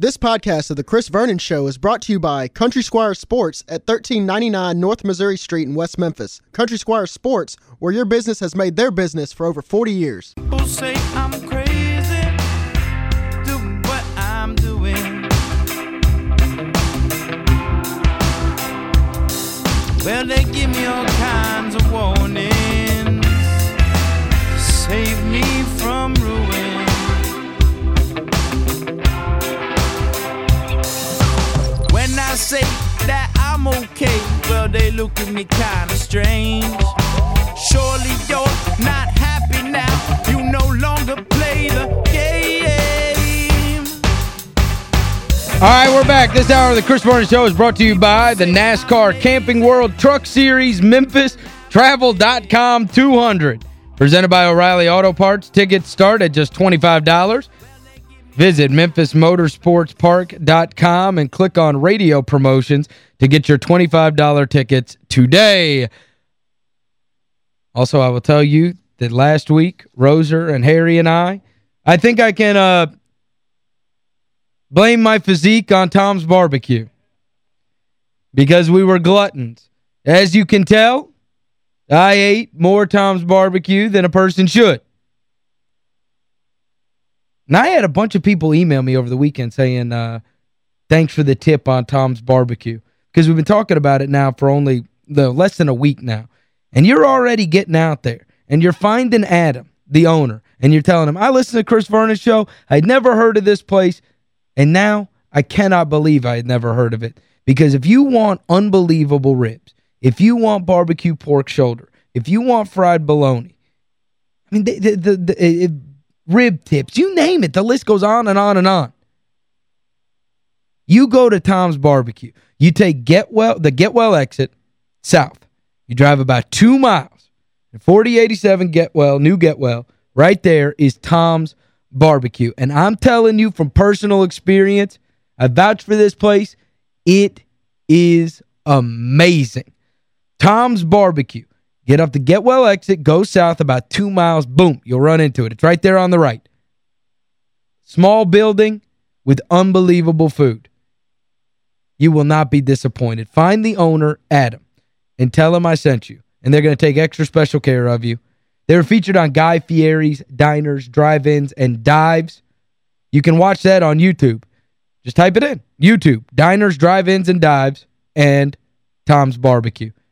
This podcast of The Chris Vernon Show is brought to you by Country Squire Sports at 1399 North Missouri Street in West Memphis. Country Squire Sports, where your business has made their business for over 40 years. Well, they give me all kinds of warnings save me from ruin. Say that I'm okay, well, they look at me kinda strange. Surely you're not happy now. You no longer play the game. All right, we're back. This hour of the Chris Vernon Show is brought to you by the NASCAR Camping World Truck Series Memphis Travel.com 200. Presented by O'Reilly Auto Parts. Tickets start at just $25. Visit MemphisMotorsportsPark.com and click on radio promotions to get your $25 tickets today. Also, I will tell you that last week, Roser and Harry and I, I think I can uh, blame my physique on Tom's Barbecue. Because we were gluttons. As you can tell, I ate more Tom's Barbecue than a person should. And I had a bunch of people email me over the weekend saying, uh, thanks for the tip on Tom's Barbecue. Because we've been talking about it now for only the less than a week now. And you're already getting out there. And you're finding Adam, the owner. And you're telling him, I listened to Chris Vernon's show. I'd never heard of this place. And now I cannot believe I had never heard of it. Because if you want unbelievable ribs, if you want barbecue pork shoulder, if you want fried bologna, I mean, the, the, the it, rib tips, you name it. The list goes on and on and on. You go to Tom's Barbecue. You take Getwell, the Getwell exit south. You drive about two miles. 4087 Getwell, New Getwell, right there is Tom's Barbecue. And I'm telling you from personal experience, I vouch for this place, it is amazing. Tom's Barbecue. Get off the Get Well exit, go south about two miles, boom, you'll run into it. It's right there on the right. Small building with unbelievable food. You will not be disappointed. Find the owner, Adam, and tell him I sent you. And they're going to take extra special care of you. They were featured on Guy Fieri's Diners, Drive-Ins, and Dives. You can watch that on YouTube. Just type it in. YouTube, Diners, Drive-Ins, and Dives, and Tom's Barbecue.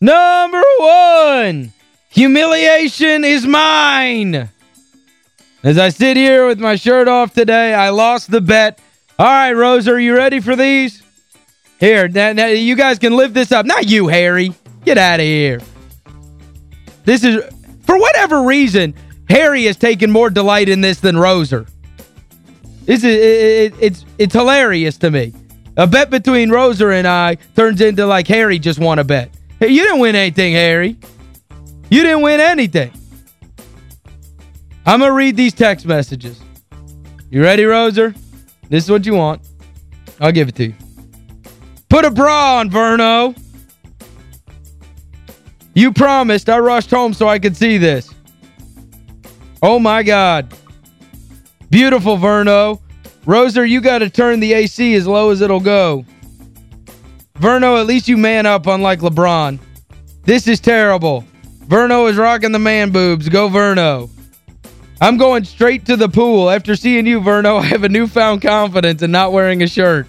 Number one, humiliation is mine. As I sit here with my shirt off today, I lost the bet. All right, Rose, are you ready for these? Here, now, now you guys can live this up. Not you, Harry. Get out of here. This is, for whatever reason, Harry has taken more delight in this than Roser. This is, it, it, it's, it's hilarious to me. A bet between Roser and I turns into like Harry just won a bet. Hey, you didn't win anything, Harry. You didn't win anything. I'm going to read these text messages. You ready, Roser? This is what you want. I'll give it to you. Put a bra on, Verno. You promised. I rushed home so I could see this. Oh, my God. Beautiful, Verno. Roser, you got to turn the AC as low as it'll go. Verno, at least you man up unlike LeBron. This is terrible. Verno is rocking the man boobs. Go Verno. I'm going straight to the pool. After seeing you, Verno, I have a newfound confidence in not wearing a shirt.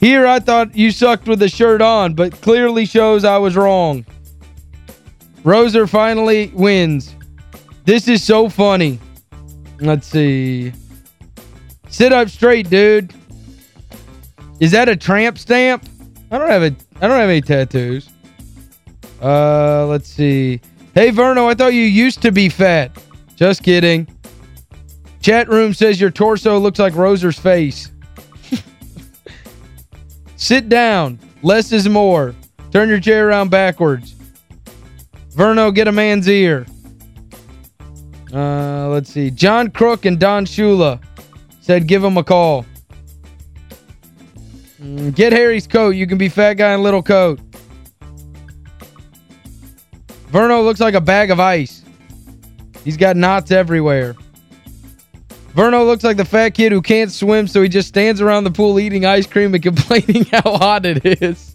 Here, I thought you sucked with the shirt on, but clearly shows I was wrong. Roser finally wins. This is so funny. Let's see. Sit up straight, dude. Is that a tramp stamp? I don't have a I don't have any tattoos. Uh, let's see. Hey, Verno, I thought you used to be fat. Just kidding. Chat room says your torso looks like Roser's face. Sit down. Less is more. Turn your chair around backwards. Verno, get a man's ear. Uh, let's see. John Crook and Don Shula said give him a call. Mm, get Harry's coat. You can be fat guy in little coat. Verno looks like a bag of ice. He's got knots everywhere. Verno looks like the fat kid who can't swim, so he just stands around the pool eating ice cream and complaining how hot it is.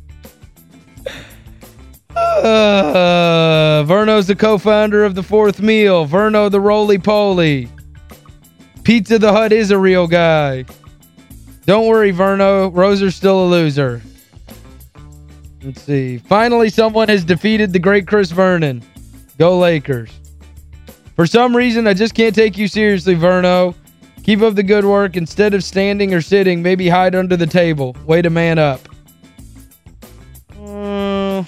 Uh, Verno's the co-founder of the Fourth Meal. Verno the roly-poly. Pizza the Hut is a real guy. Don't worry, Verno. Roser's still a loser. Let's see. Finally, someone has defeated the great Chris Vernon. Go Lakers. For some reason, I just can't take you seriously, Verno. Keep up the good work. Instead of standing or sitting, maybe hide under the table. Way to man up. Uh, all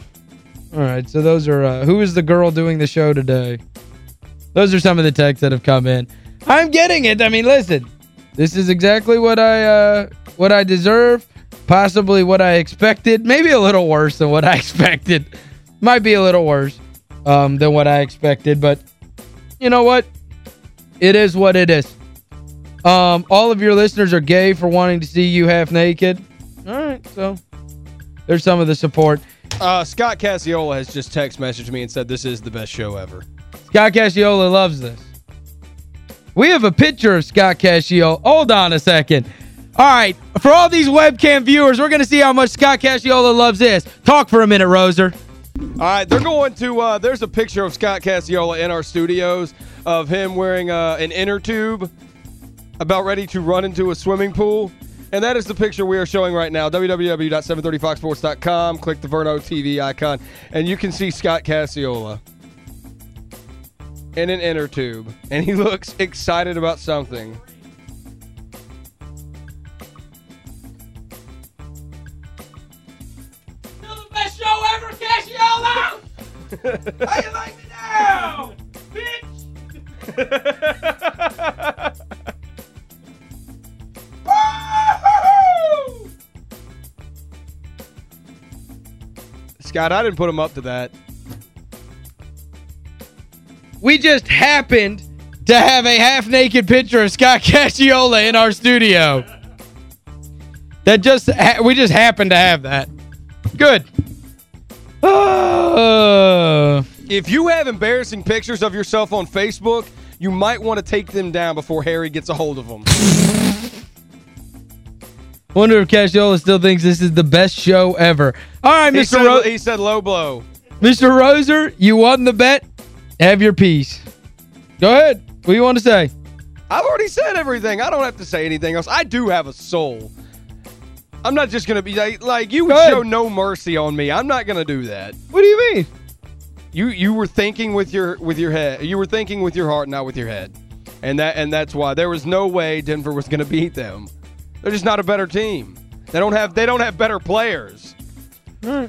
right, so those are... Uh, who is the girl doing the show today? Those are some of the texts that have come in. I'm getting it. I mean, listen. This is exactly what I uh, what I deserve. Possibly what I expected. Maybe a little worse than what I expected. Might be a little worse um, than what I expected. But you know what? It is what it is. Um, all of your listeners are gay for wanting to see you half naked. All right, so there's some of the support. Uh, Scott Cacciola has just text messaged me and said this is the best show ever. Scott Cacciola loves this. We have a picture of Scott Cacciola. Hold on a second. All right, for all these webcam viewers, we're going to see how much Scott Cacciola loves this. Talk for a minute, Roser. All right, they're going to, uh, there's a picture of Scott Cacciola in our studios of him wearing uh, an inner tube about ready to run into a swimming pool. And that is the picture we are showing right now, www.730foxsports.com. Click the Verno TV icon, and you can see Scott Cacciola in an inner tube. And he looks excited about something. Still the best show ever, Cacciola! How you like me now, bitch? Scott, I didn't put him up to that. We just happened to have a half-naked picture of Scott Cacciola in our studio. That just we just happened to have that. Good. Uh, If you have embarrassing pictures of yourself on Facebook, you might want to take them down before Harry gets a hold of them. wonder if Cacciola still thinks this is the best show ever. All right, he, Mr. said, he said low blow. Mr. Roser, you won the bet. Have your piece. Go ahead. What do you want to say? I've already said everything. I don't have to say anything else. I do have a soul. I'm not just going to be like, like you would Go ahead. show no mercy on me. I'm not going to do that. What do you mean? You you were thinking with your with your head. You were thinking with your heart, not with your head. And that and that's why there was no way Denver was going to beat them. They're just not a better team. They don't have they don't have better players. Hmm.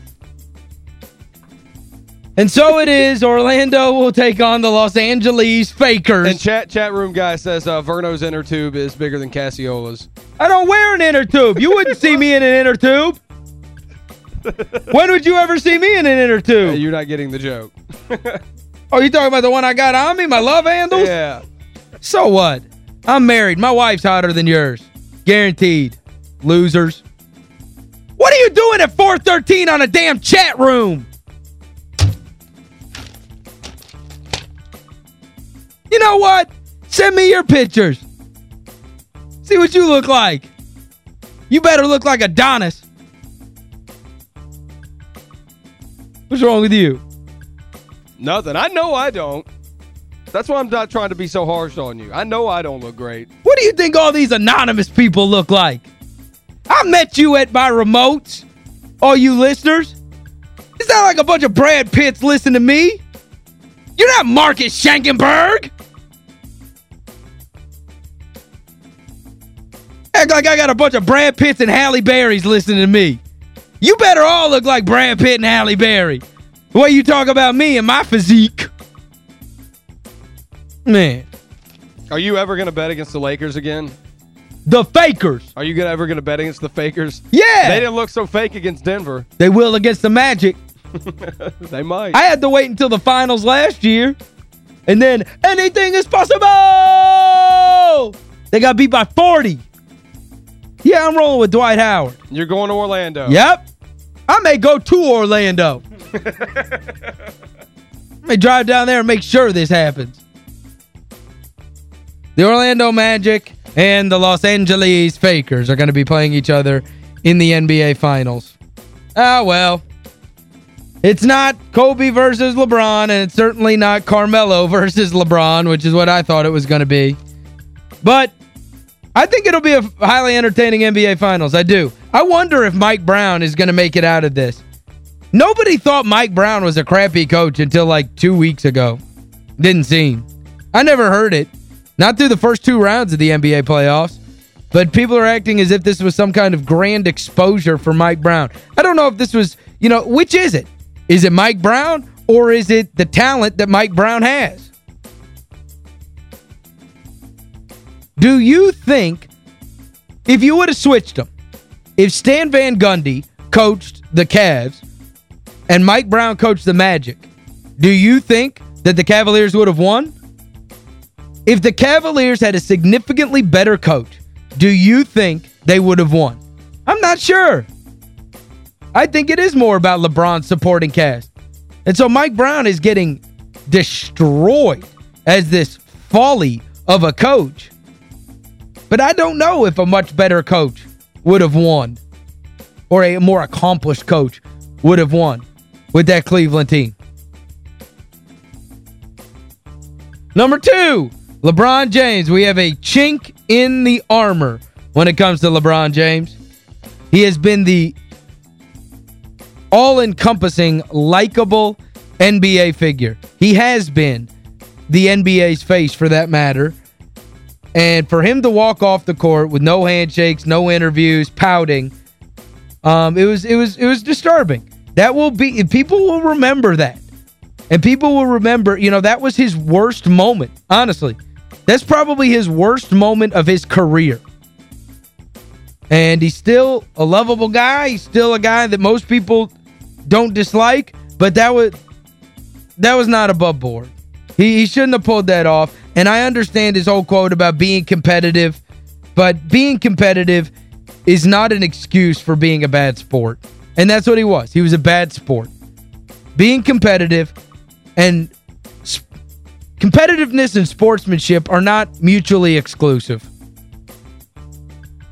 And so it is. Orlando will take on the Los Angeles Fakers. And chat chat room guy says uh, Verno's inner tube is bigger than Cacciola's. I don't wear an inner tube. You wouldn't see me in an inner tube. when would you ever see me in an inner Uh, tube? you're not getting the joke. Oh, you talking about the one I got on me? My love handles? yeah. So what? I'm married. My wife's hotter than yours. Guaranteed. Losers. What are you doing at 413 on a damn chat room? You know what? Send me your pictures. See what you look like. You better look like Adonis. What's wrong with you? Nothing. I know I don't. That's why I'm not trying to be so harsh on you. I know I don't look great. What do you think all these anonymous people look like? I met you at my remotes, all you listeners. It's not like a bunch of Brad Pitts listen to me. You're not Marcus Schenkenberg. Act like I got a bunch of Brad Pitts and Halle Berrys listening to me. You better all look like Brad Pitt and Halle Berry. The way you talk about me and my physique. Man. Are you ever going to bet against the Lakers again? the Fakers. Are you gonna, ever going to bet against the Fakers? Yeah. They didn't look so fake against Denver. They will against the Magic. they might. I had to wait until the finals last year. And then anything is possible! They got beat by 40. Yeah, I'm rolling with Dwight Howard. You're going to Orlando. Yep. I may go to Orlando. I may drive down there and make sure this happens. The Orlando Magic and the Los Angeles Fakers are going to be playing each other in the NBA Finals. Ah, well. It's not Kobe versus LeBron, and it's certainly not Carmelo versus LeBron, which is what I thought it was going to be. But I think it'll be a highly entertaining NBA Finals. I do. I wonder if Mike Brown is going to make it out of this. Nobody thought Mike Brown was a crappy coach until like two weeks ago. Didn't seem. I never heard it. Not through the first two rounds of the NBA playoffs. But people are acting as if this was some kind of grand exposure for Mike Brown. I don't know if this was, you know, which is it? Is it Mike Brown or is it the talent that Mike Brown has? Do you think if you would have switched them, if Stan Van Gundy coached the Cavs and Mike Brown coached the Magic, do you think that the Cavaliers would have won? If the Cavaliers had a significantly better coach, do you think they would have won? I'm not sure. I think it is more about LeBron's supporting cast. And so Mike Brown is getting destroyed as this folly of a coach. But I don't know if a much better coach would have won or a more accomplished coach would have won with that Cleveland team. Number two, LeBron James. We have a chink in the armor when it comes to LeBron James. He has been the all-encompassing, likable NBA figure. He has been the NBA's face for that matter. And for him to walk off the court with no handshakes, no interviews, pouting, um, it was it was it was disturbing. That will be people will remember that. And people will remember, you know, that was his worst moment, honestly. That's probably his worst moment of his career. And he's still a lovable guy. He's still a guy that most people don't dislike, but that was that was not above board. He, he shouldn't have pulled that off. And I understand his whole quote about being competitive, but being competitive is not an excuse for being a bad sport. And that's what he was. He was a bad sport. Being competitive and competitiveness and sportsmanship are not mutually exclusive.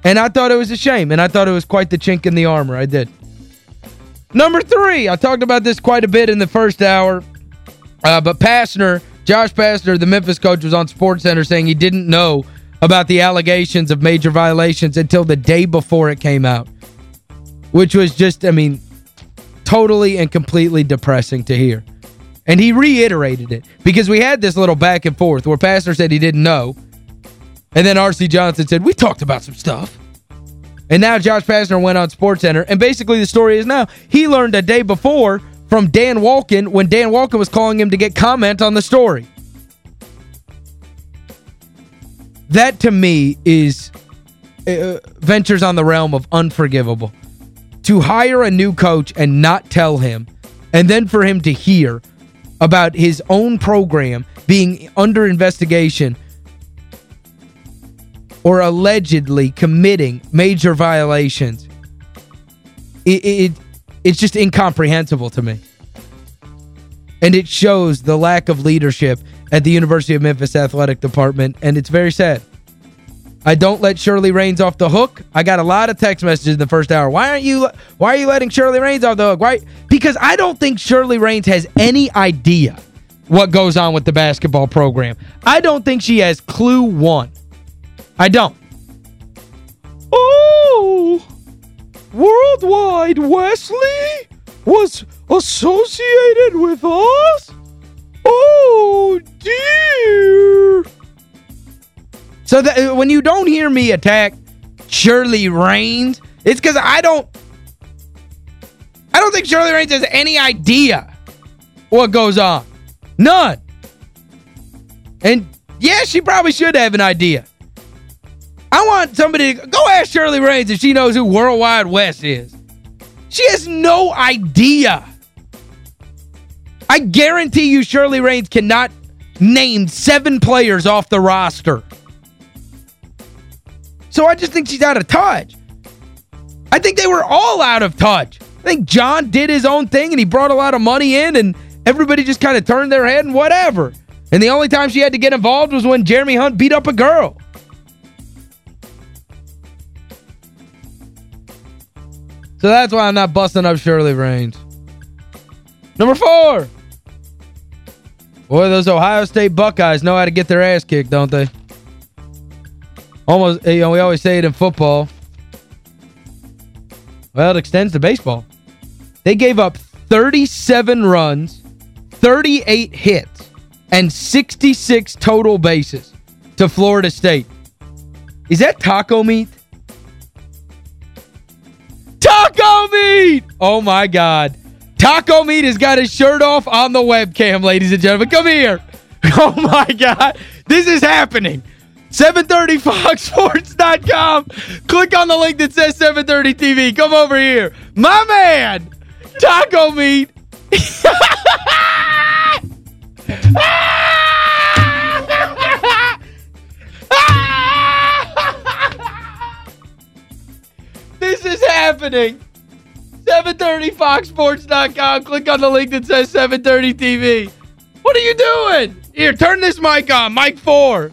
And I thought it was a shame, and I thought it was quite the chink in the armor. I did. Number three, I talked about this quite a bit in the first hour, uh, but Pastner, Josh Pastner, the Memphis coach, was on SportsCenter saying he didn't know about the allegations of major violations until the day before it came out, which was just, I mean, totally and completely depressing to hear. And he reiterated it because we had this little back and forth where Pastner said he didn't know, and then R.C. Johnson said, we talked about some stuff. And now Josh Pastner went on SportsCenter, and basically the story is now he learned a day before from Dan Wolken when Dan Wolken was calling him to get comment on the story. That, to me, is uh, ventures on the realm of unforgivable. To hire a new coach and not tell him, and then for him to hear about his own program being under investigation or allegedly committing major violations, it, it it's just incomprehensible to me. And it shows the lack of leadership at the University of Memphis Athletic Department, and it's very sad. I don't let Shirley Raines off the hook. I got a lot of text messages in the first hour. Why aren't you why are you letting Shirley Raines off the hook? Why? Because I don't think Shirley Raines has any idea what goes on with the basketball program. I don't think she has clue one. I don't. Oh, Worldwide Wesley was associated with us? Oh, dear. So that uh, when you don't hear me attack Shirley Raines, it's because I don't I don't think Shirley Raines has any idea what goes on. None. And yeah, she probably should have an idea. Want somebody to go ask Shirley Raines if she knows who Worldwide West is. She has no idea. I guarantee you Shirley Raines cannot name seven players off the roster. So I just think she's out of touch. I think they were all out of touch. I think John did his own thing and he brought a lot of money in and everybody just kind of turned their head and whatever. And the only time she had to get involved was when Jeremy Hunt beat up a girl. So that's why I'm not busting up Shirley Raines. Number four. Boy, those Ohio State Buckeyes know how to get their ass kicked, don't they? Almost, you know, we always say it in football. Well, it extends to baseball. They gave up 37 runs, 38 hits, and 66 total bases to Florida State. Is that taco meat? Taco meat! Oh, my God. Taco meat has got his shirt off on the webcam, ladies and gentlemen. Come here. Oh, my God. This is happening. 730foxsports.com. Click on the link that says 730 TV. Come over here. My man, Taco Meat. Ah! Is happening. 730foxsports.com. Click on the link that says 730 TV. What are you doing? Here, turn this mic on. Mic 4.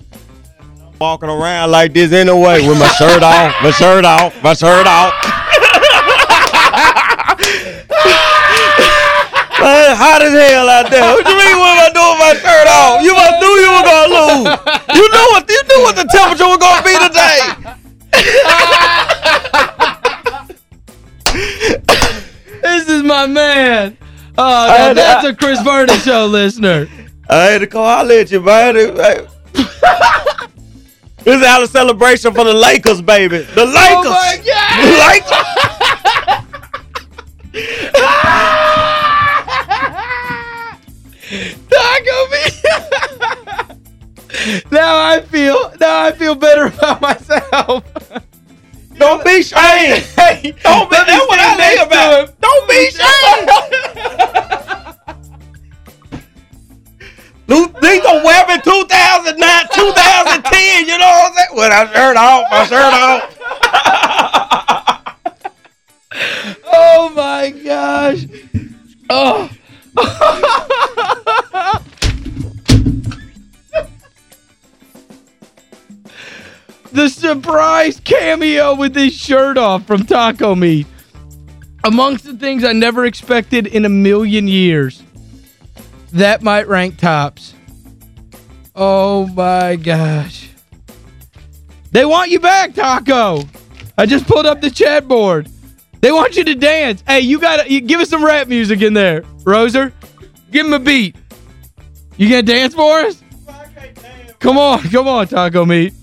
Walking around like this anyway with my shirt off, my shirt off, my shirt off. Hot as hell out there. What do you mean what am I doing with my shirt off? You must knew you were gonna lose. Oh, had, that's a Chris Vernon show listener. I had to call holler at you, man. This is out of celebration for the Lakers, baby. The Lakers. Oh my God. The Lakers. Taco now I feel now I feel better about myself. Don't be ashamed. Hey, Don't be that's what I think about. Don't be ashamed. Lethal Weapon 2009, 2010, you know what I'm saying? With my shirt off, my shirt off. oh my gosh. Oh. the surprise cameo with his shirt off from Taco Meat. Amongst the things I never expected in a million years. That might rank tops. Oh my gosh. They want you back, Taco. I just pulled up the chat board. They want you to dance. Hey, you got to give us some rap music in there. Roser, give him a beat. You going to dance for us? Come on, come on, Taco Meat.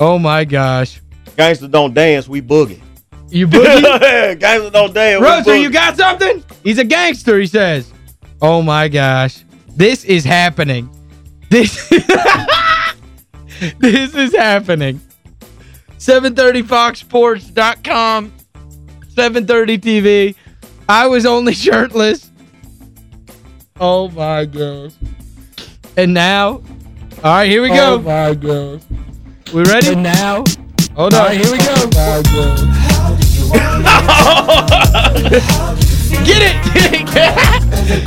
Oh my gosh. Gangsters don't dance, we boogie. You boogie? Gangsters don't dance, Roser, you got something? He's a gangster, he says. Oh my gosh. This is happening. This This is happening. 730foxsports.com 730 TV. I was only shirtless. Oh my gosh. And now, all right, here we go. Oh my gosh. We ready? And now, hold on. All right, here we go. Oh my Get it! Get it! Get it.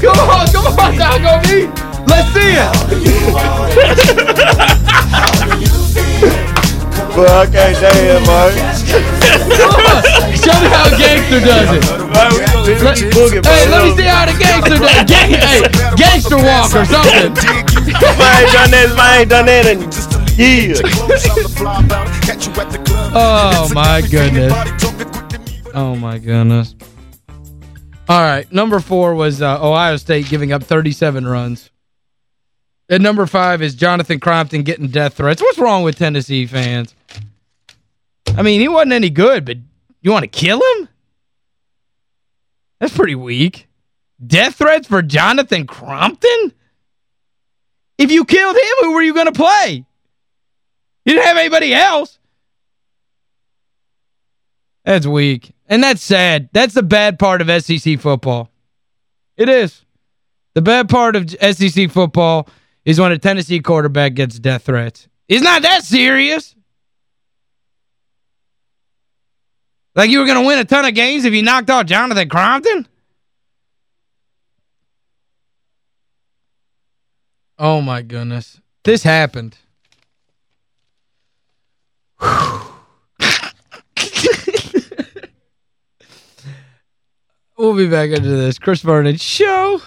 Come on, come on, Taco B. Let's see it. Well, I can't dance, man. Show me how a gangster does it. Let, hey, let me see how the gangster does it. Gang, hey, gangster walk or something. I ain't done that, I ain't done that in years. oh, my goodness. Oh, my goodness. All right, number four was uh, Ohio State giving up 37 runs. And number five is Jonathan Crompton getting death threats. What's wrong with Tennessee fans? I mean, he wasn't any good, but you want to kill him? That's pretty weak. Death threats for Jonathan Crompton? If you killed him, who were you going to play? You didn't have anybody else. That's weak. And that's sad. That's the bad part of SEC football. It is. The bad part of SEC football is when a Tennessee quarterback gets death threats. It's not that serious. Like you were going to win a ton of games if you knocked out Jonathan Crompton? Oh, my goodness. This happened. We'll be back into this. Chris Vernon Show.